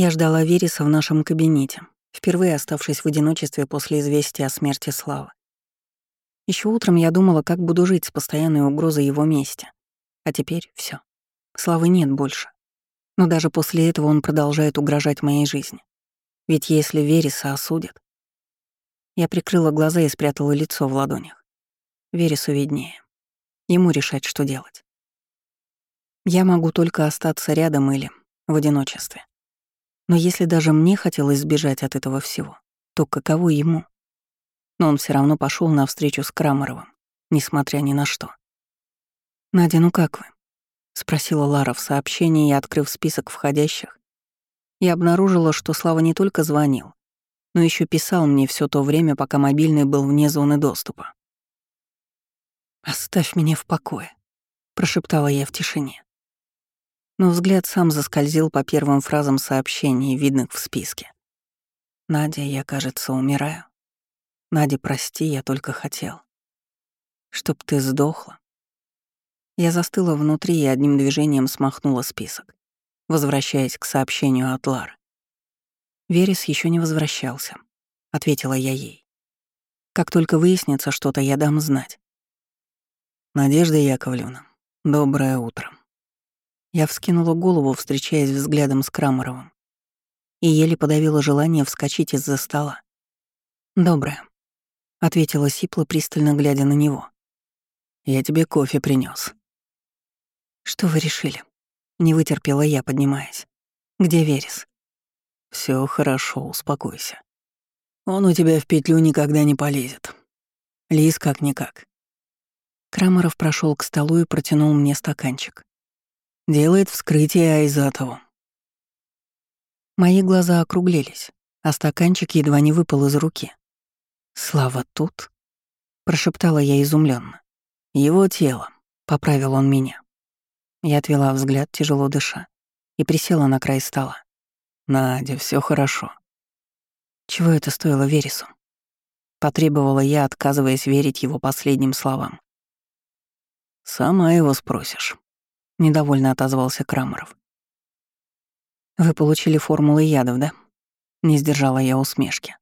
Я ждала Вереса в нашем кабинете, впервые оставшись в одиночестве после известия о смерти Славы. Еще утром я думала, как буду жить с постоянной угрозой его мести. А теперь все. Славы нет больше. Но даже после этого он продолжает угрожать моей жизни. Ведь если Вереса осудят... Я прикрыла глаза и спрятала лицо в ладонях. Вересу виднее. Ему решать, что делать. Я могу только остаться рядом или в одиночестве. Но если даже мне хотелось сбежать от этого всего, то каково ему? Но он все равно пошел навстречу с Крамаровым, несмотря ни на что. «Надя, ну как вы?» — спросила Лара в сообщении и, открыв список входящих, я обнаружила, что Слава не только звонил, но еще писал мне все то время, пока мобильный был вне зоны доступа. «Оставь меня в покое», — прошептала я в тишине. Но взгляд сам заскользил по первым фразам сообщений, видных в списке. «Надя, я, кажется, умираю. Надя, прости, я только хотел. Чтоб ты сдохла». Я застыла внутри и одним движением смахнула список, возвращаясь к сообщению от Лары. Верес еще не возвращался, ответила я ей. Как только выяснится что-то, я дам знать. Надежда Яковлевна, доброе утро. Я вскинула голову, встречаясь взглядом с Крамаровым, и еле подавила желание вскочить из-за стола. «Доброе», — ответила Сипла, пристально глядя на него. «Я тебе кофе принес. «Что вы решили?» — не вытерпела я, поднимаясь. «Где Верес?» Все хорошо, успокойся. Он у тебя в петлю никогда не полезет. Лис как-никак. Крамаров прошел к столу и протянул мне стаканчик. Делает вскрытие Айзатову. Мои глаза округлились, а стаканчик едва не выпал из руки. «Слава тут?» — прошептала я изумленно. «Его тело», — поправил он меня. Я отвела взгляд, тяжело дыша, и присела на край стола. «Надя, все хорошо». Чего это стоило Вересу? Потребовала я, отказываясь верить его последним словам. «Сама его спросишь», — недовольно отозвался Крамаров. «Вы получили формулы ядов, да?» Не сдержала я усмешки.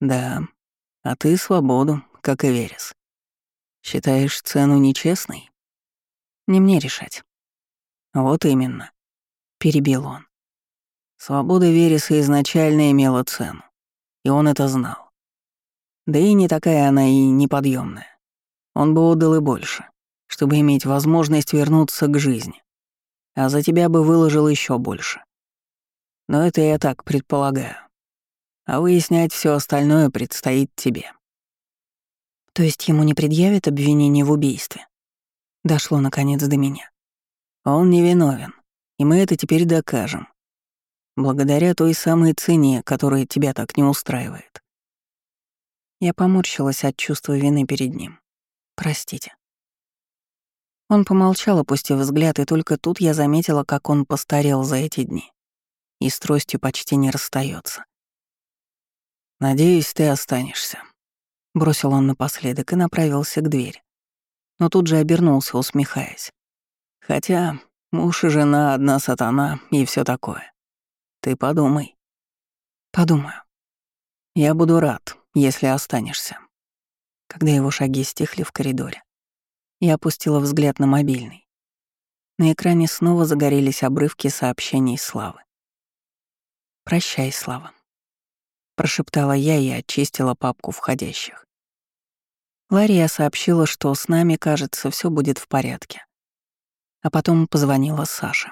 «Да. А ты свободу, как и Верес. Считаешь цену нечестной?» «Не мне решать». «Вот именно», — перебил он. Свобода Вереса изначально имела цену, и он это знал. Да и не такая она и неподъемная. Он бы отдал и больше, чтобы иметь возможность вернуться к жизни. А за тебя бы выложил еще больше. Но это я так предполагаю. А выяснять все остальное предстоит тебе. То есть ему не предъявят обвинение в убийстве? Дошло наконец до меня. Он невиновен, и мы это теперь докажем. Благодаря той самой цене, которая тебя так не устраивает. Я поморщилась от чувства вины перед ним. Простите. Он помолчал, опустив взгляд, и только тут я заметила, как он постарел за эти дни. И с тростью почти не расстается. «Надеюсь, ты останешься», — бросил он напоследок и направился к двери. Но тут же обернулся, усмехаясь. «Хотя муж и жена, одна сатана и все такое. Ты подумай. Подумаю. Я буду рад, если останешься. Когда его шаги стихли в коридоре, я опустила взгляд на мобильный. На экране снова загорелись обрывки сообщений Славы. «Прощай, Слава», — прошептала я и очистила папку входящих. Лария сообщила, что с нами, кажется, все будет в порядке. А потом позвонила Саше.